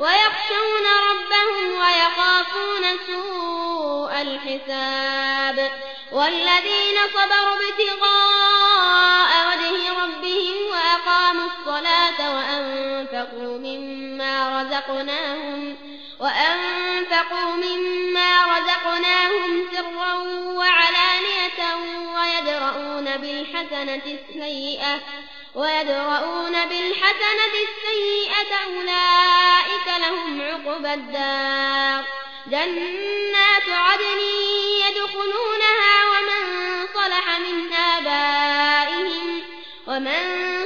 ويخشون ربهم ويخافون سوء الحساب والذين صبروا ابتغاء وجه ربهم وأقاموا الصلاة وأنفقوا مما رزقناهم وأنفقوا مما رزقناهم سرا وعلانية ويدرؤون بالحسنة السيئة ويدرؤون بالحسنة السيئة أولئك عقبى الدار جنات عدن يدخلونها ومن صلح من آبائهم ومن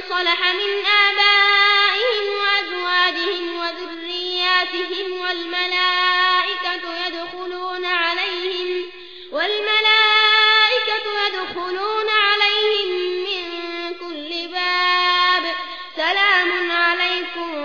صلح من آبائهم وأزواجهم وذرياتهم والملائكة يدخلون عليهم والملائكة يدخلون عليهم من كل باب. سلام عليكم